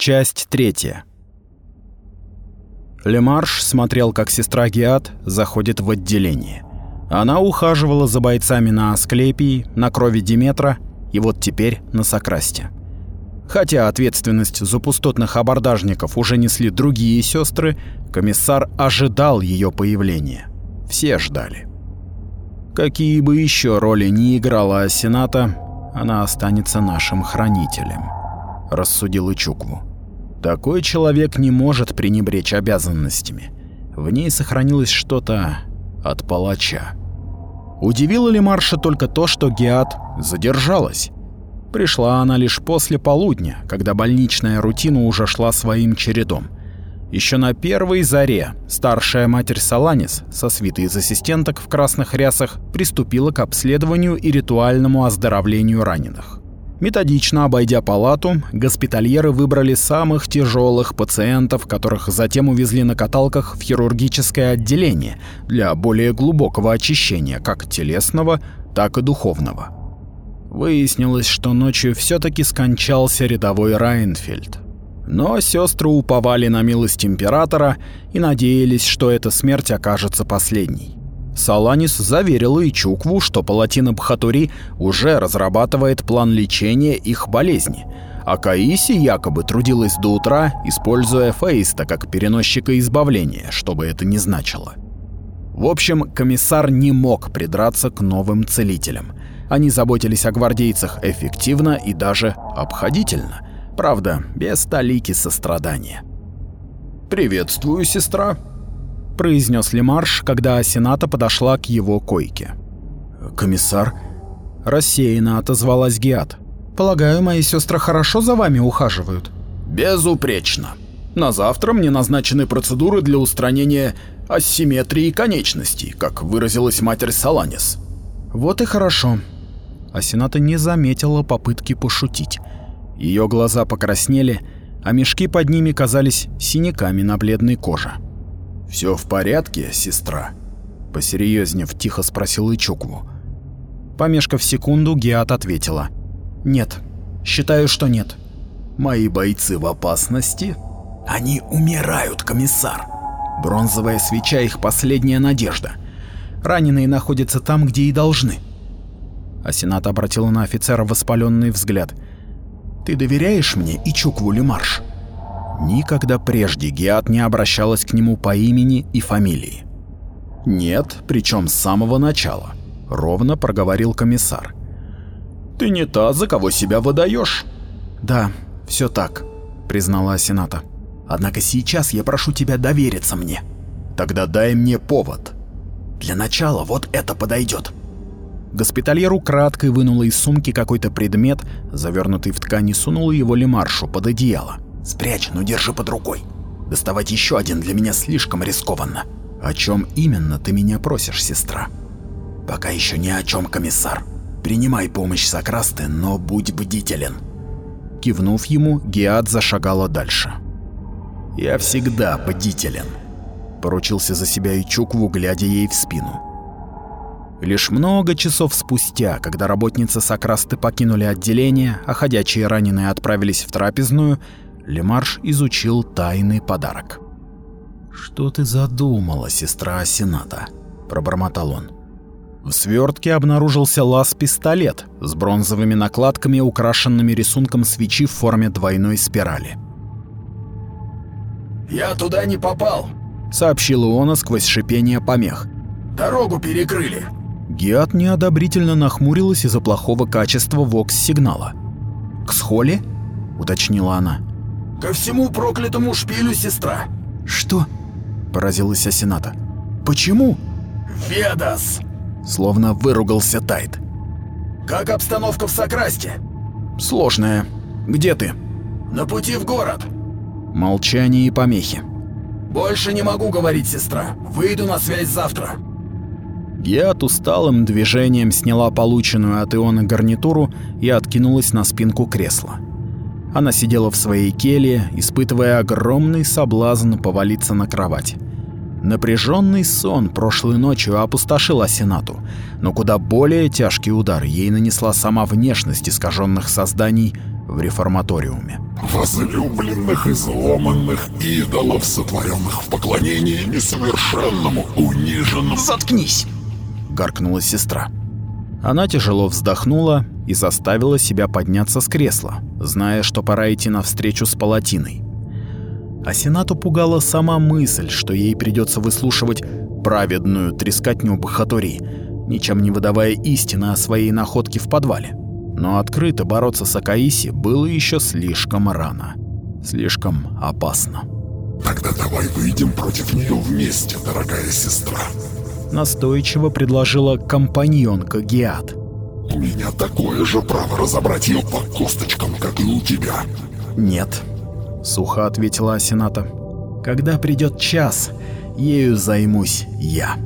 Часть третья. Лемарш смотрел, как сестра Геат заходит в отделение. Она ухаживала за бойцами на Асклепии, на крови Диметра и вот теперь на Сокрасте. Хотя ответственность за пустотных абордажников уже несли другие сестры, комиссар ожидал ее появления. Все ждали. Какие бы еще роли ни играла Асената, она останется нашим хранителем, рассудил Ичукву. Такой человек не может пренебречь обязанностями. В ней сохранилось что-то от палача. Удивило ли Марша только то, что Геат задержалась? Пришла она лишь после полудня, когда больничная рутина уже шла своим чередом. Еще на первой заре старшая матерь Саланис со свитой из ассистенток в красных рясах приступила к обследованию и ритуальному оздоровлению раненых. Методично обойдя палату, госпитальеры выбрали самых тяжелых пациентов, которых затем увезли на каталках в хирургическое отделение для более глубокого очищения как телесного, так и духовного. Выяснилось, что ночью все таки скончался рядовой Райнфельд. Но сестры уповали на милость императора и надеялись, что эта смерть окажется последней. Саланис заверил Ичукву, что палатина Бхатури уже разрабатывает план лечения их болезни, а Каиси якобы трудилась до утра, используя Фейста как переносчика избавления, что бы это ни значило. В общем, комиссар не мог придраться к новым целителям. Они заботились о гвардейцах эффективно и даже обходительно – Правда, без столики сострадания. «Приветствую, сестра», — произнес Лемарш, когда Асената подошла к его койке. «Комиссар?» — рассеянно отозвалась Геат. «Полагаю, мои сестры хорошо за вами ухаживают?» «Безупречно. На завтра мне назначены процедуры для устранения асимметрии конечностей, как выразилась матерь Саланис». «Вот и хорошо». Асената не заметила попытки пошутить. Ее глаза покраснели, а мешки под ними казались синяками на бледной коже. Все в порядке, сестра?» Посерьезнев тихо спросил Ичукву. Помешкав секунду, Геат ответила. «Нет, считаю, что нет». «Мои бойцы в опасности?» «Они умирают, комиссар!» Бронзовая свеча — их последняя надежда. Раненые находятся там, где и должны. Асенат обратила на офицера воспаленный взгляд — ты доверяешь мне и Чукву Лемарш?» Никогда прежде Геат не обращалась к нему по имени и фамилии. «Нет, причем с самого начала», — ровно проговорил комиссар. «Ты не та, за кого себя выдаешь. «Да, все так», — признала Сената. «Однако сейчас я прошу тебя довериться мне». «Тогда дай мне повод». «Для начала вот это подойдет. Госпитальер украдкой вынула из сумки какой-то предмет, завернутый в ткань и сунула его Лемаршу под одеяло. «Спрячь, но держи под рукой. Доставать еще один для меня слишком рискованно». «О чем именно ты меня просишь, сестра?» «Пока еще ни о чем, комиссар. Принимай помощь Сокрасты, но будь бдителен». Кивнув ему, Геат зашагала дальше. «Я всегда бдителен», — поручился за себя и Чукву, глядя ей в спину. Лишь много часов спустя, когда работницы Сокрасты покинули отделение, а ходячие раненые отправились в трапезную, Лемарш изучил тайный подарок. «Что ты задумала, сестра Асената?» – пробормотал он. В свертке обнаружился лаз-пистолет с бронзовыми накладками, украшенными рисунком свечи в форме двойной спирали. «Я туда не попал», — сообщил Иона сквозь шипение помех. «Дорогу перекрыли. Геат неодобрительно нахмурилась из-за плохого качества вокс-сигнала. «К схоле?» — уточнила она. «Ко всему проклятому шпилю, сестра!» «Что?» — поразилась Асената. «Почему?» «Ведас!» — словно выругался Тайт. «Как обстановка в Сокрасте?» «Сложная. Где ты?» «На пути в город». Молчание и помехи. «Больше не могу говорить, сестра. Выйду на связь завтра». Геат усталым движением сняла полученную от Иона гарнитуру и откинулась на спинку кресла. Она сидела в своей келье, испытывая огромный соблазн повалиться на кровать. Напряженный сон прошлой ночью опустошил Асенату, но куда более тяжкий удар ей нанесла сама внешность искаженных созданий в реформаториуме. возлюбленных изломанных идолов, сотворенных в поклонении несовершенному, униженному. «Заткнись!» — гаркнула сестра. Она тяжело вздохнула и заставила себя подняться с кресла, зная, что пора идти навстречу с Палатиной. А Сенату пугала сама мысль, что ей придется выслушивать праведную трескотню Бахатории, ничем не выдавая истины о своей находке в подвале. Но открыто бороться с Акаиси было еще слишком рано. Слишком опасно. Тогда давай выйдем против нее вместе, дорогая сестра. Настойчиво предложила компаньонка Геат. У меня такое же право разобрать ее по косточкам, как и у тебя. Нет, сухо ответила Асената. Когда придет час, ею займусь я.